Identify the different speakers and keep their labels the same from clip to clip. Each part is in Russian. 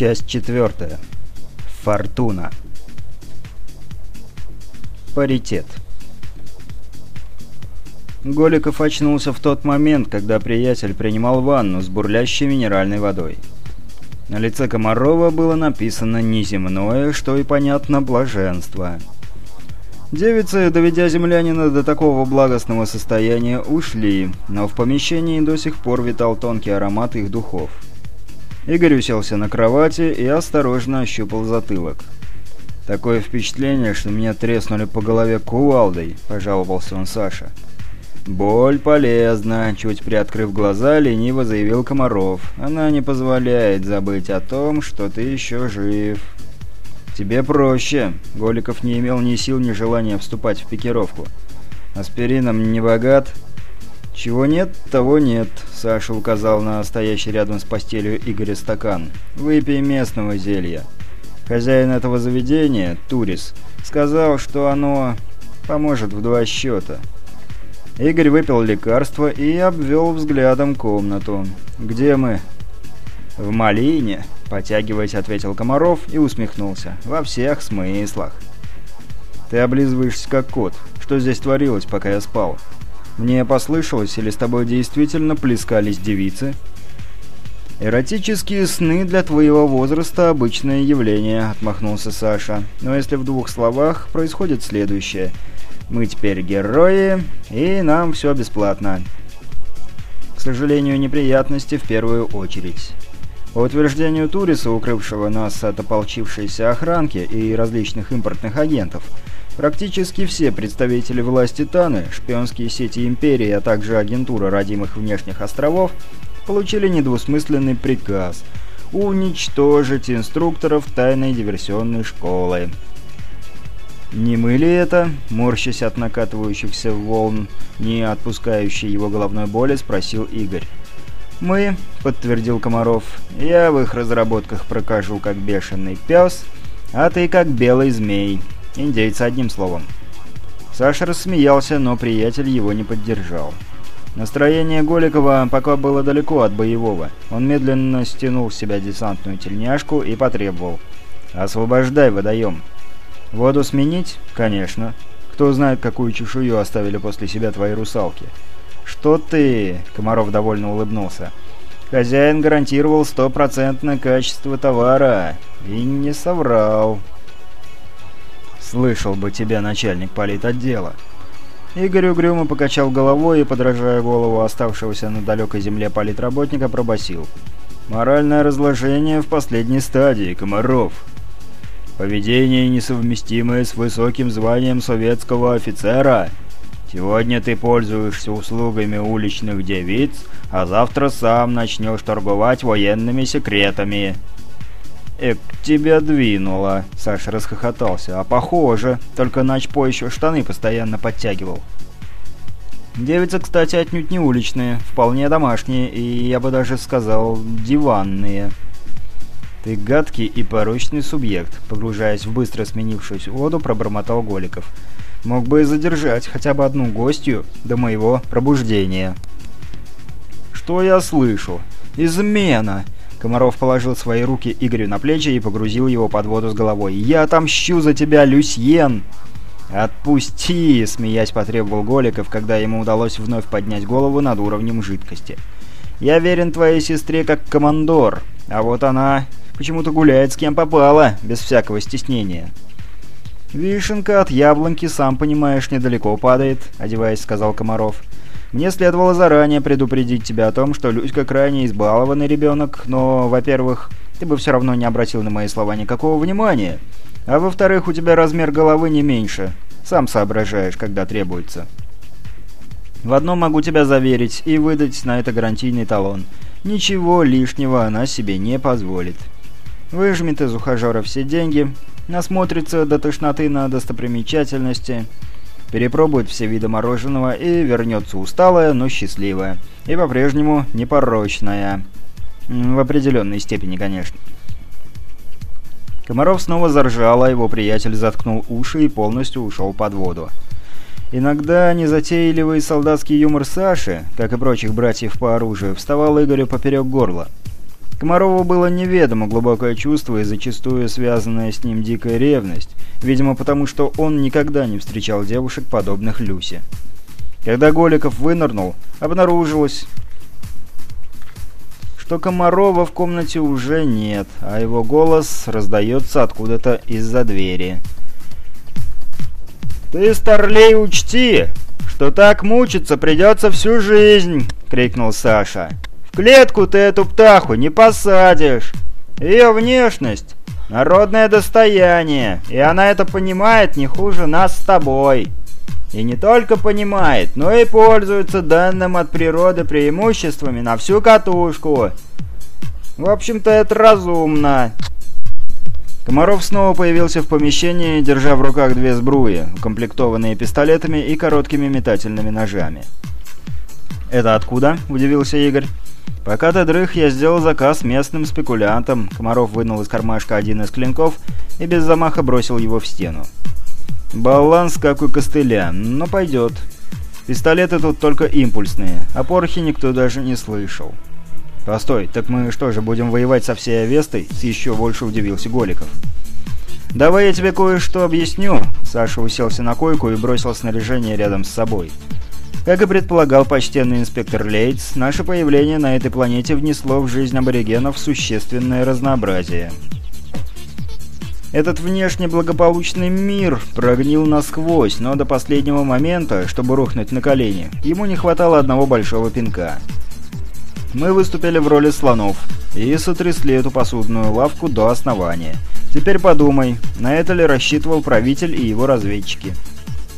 Speaker 1: Часть четвертая. Фортуна. Паритет. Голиков очнулся в тот момент, когда приятель принимал ванну с бурлящей минеральной водой. На лице Комарова было написано «неземное», что и понятно «блаженство». Девицы, доведя землянина до такого благостного состояния, ушли, но в помещении до сих пор витал тонкий аромат их духов. Игорь уселся на кровати и осторожно ощупал затылок. «Такое впечатление, что меня треснули по голове кувалдой», – пожаловался он Саше. «Боль полезна», – чуть приоткрыв глаза, лениво заявил Комаров. «Она не позволяет забыть о том, что ты еще жив». «Тебе проще». Голиков не имел ни сил, ни желания вступать в пикировку. «Аспирином не богат?» «Чего нет, того нет», — Саша указал на стоящий рядом с постелью Игоря стакан. «Выпей местного зелья». Хозяин этого заведения, Турис, сказал, что оно поможет в два счета. Игорь выпил лекарство и обвел взглядом комнату. «Где мы?» «В Малине», — потягиваясь, ответил Комаров и усмехнулся. «Во всех смыслах». «Ты облизываешься как кот. Что здесь творилось, пока я спал?» Мне послышалось, или с тобой действительно плескались девицы?» «Эротические сны для твоего возраста – обычное явление», – отмахнулся Саша. «Но если в двух словах, происходит следующее. Мы теперь герои, и нам все бесплатно. К сожалению, неприятности в первую очередь». По утверждению Туриса, укрывшего нас от ополчившейся охранки и различных импортных агентов – Практически все представители власти Таны, шпионские сети Империи, а также агентура родимых внешних островов получили недвусмысленный приказ уничтожить инструкторов тайной диверсионной школы. «Не мы ли это?» – морщась от накатывающихся волн, не отпускающей его головной боли, спросил Игорь. «Мы», — подтвердил Комаров, — «я в их разработках прокажу как бешеный пес, а ты как белый змей. Индейцы, одним словом. Саша рассмеялся, но приятель его не поддержал. Настроение Голикова пока было далеко от боевого. Он медленно стянул с себя десантную тельняшку и потребовал. «Освобождай водоем». «Воду сменить?» «Конечно. Кто знает, какую чешую оставили после себя твои русалки». «Что ты?» — Комаров довольно улыбнулся. «Хозяин гарантировал стопроцентное качество товара. И не соврал». «Слышал бы тебя, начальник политотдела». Игорь угрюмо покачал головой и, подражая голову оставшегося на далекой земле политработника, пробасил. «Моральное разложение в последней стадии, Комаров. Поведение, несовместимое с высоким званием советского офицера. Сегодня ты пользуешься услугами уличных девиц, а завтра сам начнешь торговать военными секретами». «Эк, тебя двинуло!» — Саша расхохотался. «А похоже, только Начпо еще штаны постоянно подтягивал». Девицы, кстати, отнюдь не уличные, вполне домашние и, я бы даже сказал, диванные. «Ты гадкий и порочный субъект», — погружаясь в быстро сменившуюся воду, пробормотал Голиков. «Мог бы и задержать хотя бы одну гостью до моего пробуждения». «Что я слышу? Измена!» Комаров положил свои руки Игорю на плечи и погрузил его под воду с головой. «Я отомщу за тебя, Люсьен!» «Отпусти!» — смеясь потребовал Голиков, когда ему удалось вновь поднять голову над уровнем жидкости. «Я верен твоей сестре как командор, а вот она почему-то гуляет с кем попала, без всякого стеснения». «Вишенка от яблоньки, сам понимаешь, недалеко падает», — одеваясь, сказал Комаров. Мне следовало заранее предупредить тебя о том, что Люська крайне избалованный ребенок, но, во-первых, ты бы все равно не обратил на мои слова никакого внимания, а во-вторых, у тебя размер головы не меньше. Сам соображаешь, когда требуется. В одном могу тебя заверить и выдать на это гарантийный талон. Ничего лишнего она себе не позволит. Выжмет из ухажера все деньги, насмотрится до тошноты на достопримечательности перепробует все виды мороженого и вернется усталая, но счастливая. И по-прежнему непорочная. В определенной степени, конечно. Комаров снова заржал, а его приятель заткнул уши и полностью ушел под воду. Иногда незатейливый солдатский юмор Саши, как и прочих братьев по оружию, вставал Игорю поперек горла. Комарову было неведомо глубокое чувство и зачастую связанная с ним дикая ревность, видимо потому, что он никогда не встречал девушек, подобных Люсе. Когда Голиков вынырнул, обнаружилось, что Комарова в комнате уже нет, а его голос раздается откуда-то из-за двери. «Ты, старлей, учти, что так мучиться придется всю жизнь!» — крикнул Саша. Клетку ты эту птаху не посадишь. Ее внешность — народное достояние, и она это понимает не хуже нас с тобой. И не только понимает, но и пользуется данным от природы преимуществами на всю катушку. В общем-то, это разумно. Комаров снова появился в помещении, держа в руках две сбруи, укомплектованные пистолетами и короткими метательными ножами. «Это откуда?» – удивился Игорь. Пока ты дрых, я сделал заказ местным спекулянтам. Комаров вынул из кармашка один из клинков и без замаха бросил его в стену. Баланс как у костыля, но пойдет. Пистолеты тут только импульсные, а порохи никто даже не слышал. «Постой, так мы что же, будем воевать со всей Авестой?» — с еще больше удивился Голиков. «Давай я тебе кое-что объясню». Саша уселся на койку и бросил снаряжение рядом с собой. Как и предполагал почтенный инспектор Лейтс, наше появление на этой планете внесло в жизнь аборигенов существенное разнообразие. Этот внешне благополучный мир прогнил насквозь, но до последнего момента, чтобы рухнуть на колени, ему не хватало одного большого пинка. Мы выступили в роли слонов и сотрясли эту посудную лавку до основания. Теперь подумай, на это ли рассчитывал правитель и его разведчики.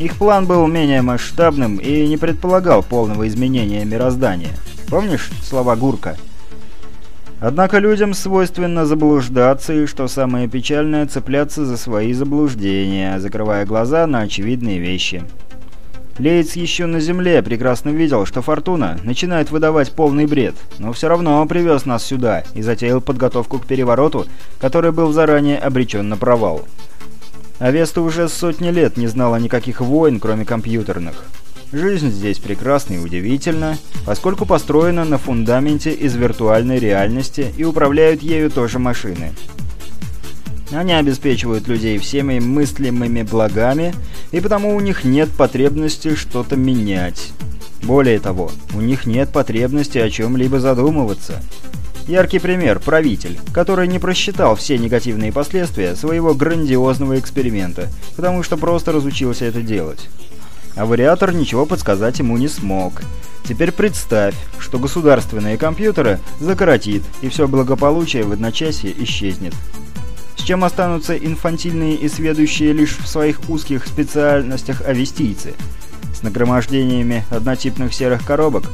Speaker 1: Их план был менее масштабным и не предполагал полного изменения мироздания. Помнишь слова Гурка? Однако людям свойственно заблуждаться и, что самое печальное, цепляться за свои заблуждения, закрывая глаза на очевидные вещи. Лейтс еще на Земле прекрасно видел, что Фортуна начинает выдавать полный бред, но все равно привез нас сюда и затеял подготовку к перевороту, который был заранее обречен на провал. Авеста уже сотни лет не знала никаких войн, кроме компьютерных. Жизнь здесь прекрасна и удивительна, поскольку построена на фундаменте из виртуальной реальности и управляют ею тоже машины. Они обеспечивают людей всеми мыслимыми благами, и потому у них нет потребности что-то менять. Более того, у них нет потребности о чем-либо задумываться. Яркий пример – правитель, который не просчитал все негативные последствия своего грандиозного эксперимента, потому что просто разучился это делать. А вариатор ничего подсказать ему не смог. Теперь представь, что государственные компьютеры закоротит, и все благополучие в одночасье исчезнет. С чем останутся инфантильные и сведущие лишь в своих узких специальностях авестийцы? С нагромождениями однотипных серых коробок,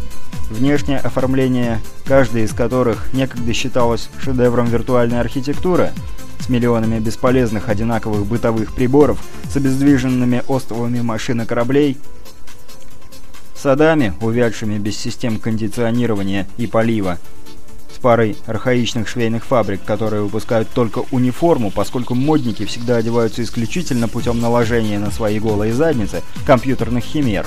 Speaker 1: внешнее оформление, каждая из которых некогда считалось шедевром виртуальной архитектуры, с миллионами бесполезных одинаковых бытовых приборов, с обездвиженными островами машин и кораблей, садами, увядшими без систем кондиционирования и полива, с парой архаичных швейных фабрик, которые выпускают только униформу, поскольку модники всегда одеваются исключительно путем наложения на свои голые задницы компьютерных химер.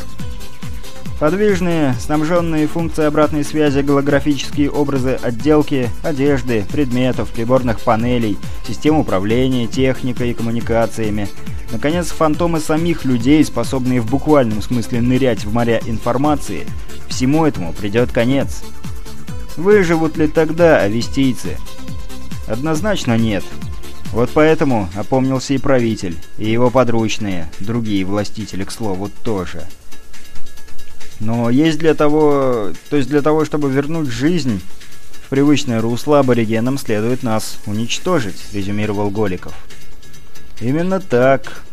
Speaker 1: Подвижные, снабженные функцией обратной связи голографические образы отделки, одежды, предметов, приборных панелей, систем управления, техникой и коммуникациями. Наконец, фантомы самих людей, способные в буквальном смысле нырять в моря информации. Всему этому придет конец. Выживут ли тогда авестийцы? Однозначно нет. Вот поэтому опомнился и правитель, и его подручные, другие властители, к слову, тоже. Но есть для того... То есть для того, чтобы вернуть жизнь в привычное русло, аборигенам следует нас уничтожить, резюмировал Голиков. Именно так.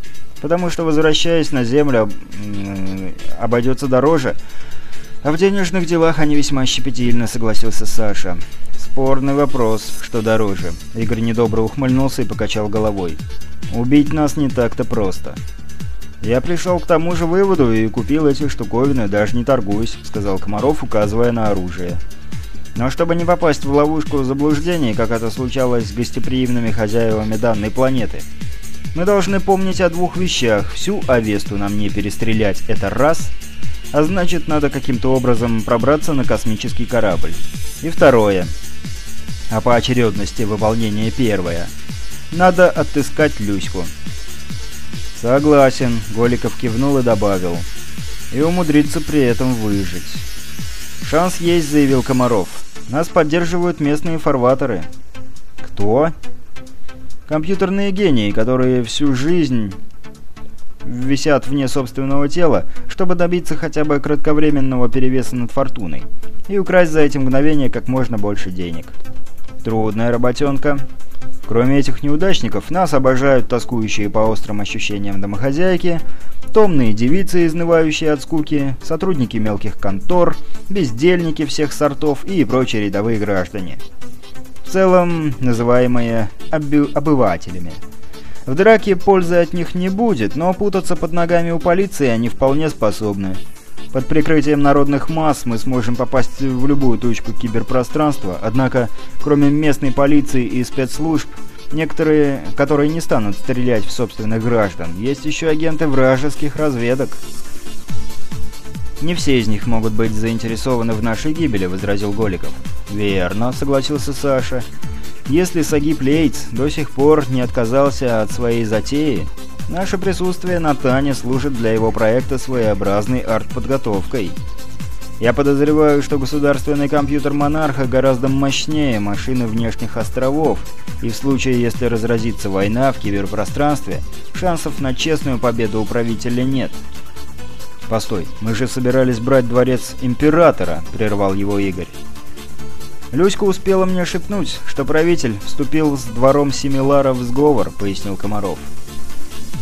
Speaker 1: Потому что, возвращаясь на Землю, обойдется дороже. А в денежных делах они весьма щепетильно, согласился Саша. Спорный вопрос, что дороже. Игорь недобро ухмыльнулся и покачал головой. Убить нас не так-то просто. «Я пришел к тому же выводу и купил эти штуковины, даже не торгуюсь», — сказал Комаров, указывая на оружие. «Но чтобы не попасть в ловушку заблуждений, как это случалось с гостеприимными хозяевами данной планеты, мы должны помнить о двух вещах. Всю Авесту нам не перестрелять — это раз, а значит, надо каким-то образом пробраться на космический корабль. И второе. а по очередности выполнения первая. Надо отыскать Люську. «Согласен», — Голиков кивнул и добавил. «И умудриться при этом выжить». «Шанс есть», — заявил Комаров. «Нас поддерживают местные фарватеры». «Кто?» «Компьютерные гении, которые всю жизнь висят вне собственного тела, чтобы добиться хотя бы кратковременного перевеса над фортуной и украсть за эти мгновения как можно больше денег. Трудная работенка. Кроме этих неудачников, нас обожают тоскующие по острым ощущениям домохозяйки, томные девицы, изнывающие от скуки, сотрудники мелких контор, бездельники всех сортов и прочие рядовые граждане. В целом, называемые обывателями. В драке пользы от них не будет, но путаться под ногами у полиции они вполне способны. Под прикрытием народных масс мы сможем попасть в любую точку киберпространства, однако, кроме местной полиции и спецслужб, некоторые, которые не станут стрелять в собственных граждан, есть еще агенты вражеских разведок. «Не все из них могут быть заинтересованы в нашей гибели», — возразил Голиков. «Верно», — согласился Саша. Если Сагип Лейтс до сих пор не отказался от своей затеи, наше присутствие на Тане служит для его проекта своеобразной артподготовкой. Я подозреваю, что государственный компьютер Монарха гораздо мощнее машины внешних островов, и в случае, если разразится война в киберпространстве, шансов на честную победу у правителя нет. «Постой, мы же собирались брать дворец Императора», — прервал его Игорь. «Люська успела мне шепнуть, что правитель вступил с двором Семилара в сговор», — пояснил Комаров.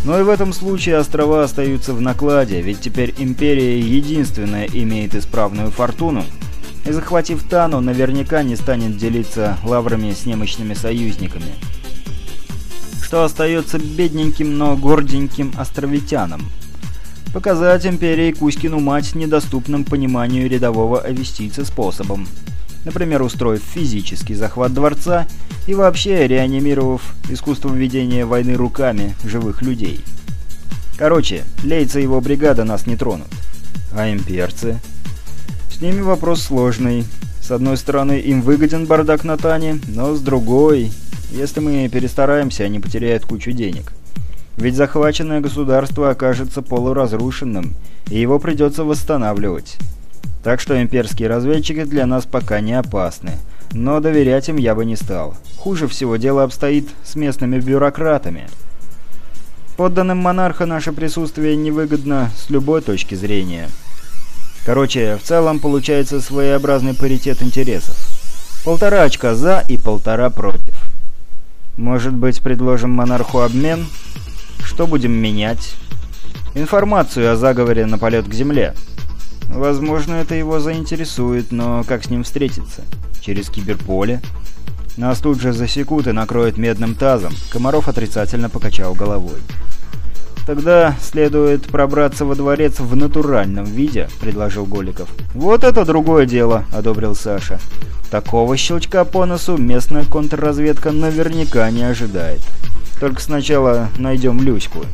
Speaker 1: «Но и в этом случае острова остаются в накладе, ведь теперь Империя единственная имеет исправную фортуну, и, захватив Тану, наверняка не станет делиться лаврами с немощными союзниками. Что остается бедненьким, но горденьким островитянам? Показать Империи Кузькину мать недоступным пониманию рядового авестийца способом» например, устроив физический захват дворца и вообще реанимировав искусство ведения войны руками живых людей. Короче, Лейца и его бригада нас не тронут. А имперцы? С ними вопрос сложный. С одной стороны, им выгоден бардак на Тане, но с другой, если мы перестараемся, они потеряют кучу денег. Ведь захваченное государство окажется полуразрушенным, и его придется восстанавливать. Так что имперские разведчики для нас пока не опасны. Но доверять им я бы не стал. Хуже всего дело обстоит с местными бюрократами. Подданным монарха наше присутствие невыгодно с любой точки зрения. Короче, в целом получается своеобразный паритет интересов. Полтора очка за и полтора против. Может быть, предложим монарху обмен? Что будем менять? Информацию о заговоре на полет к Земле. Возможно, это его заинтересует, но как с ним встретиться? Через киберполе? Нас тут же засекут и накроют медным тазом. Комаров отрицательно покачал головой. «Тогда следует пробраться во дворец в натуральном виде», — предложил Голиков. «Вот это другое дело», — одобрил Саша. «Такого щелчка по носу местная контрразведка наверняка не ожидает. Только сначала найдем Люську».